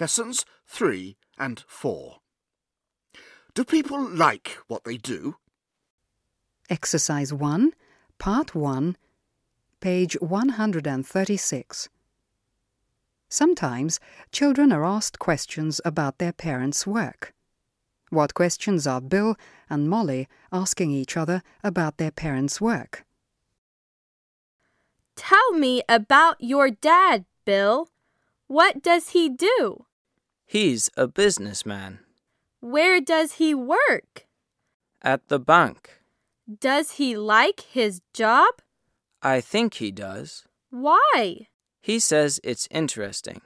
Lessons 3 and 4. Do people like what they do? Exercise 1, Part 1, page 136. Sometimes children are asked questions about their parents' work. What questions are Bill and Molly asking each other about their parents' work? Tell me about your dad, Bill. What does he do? He's a businessman. Where does he work? At the bank. Does he like his job? I think he does. Why? He says it's interesting.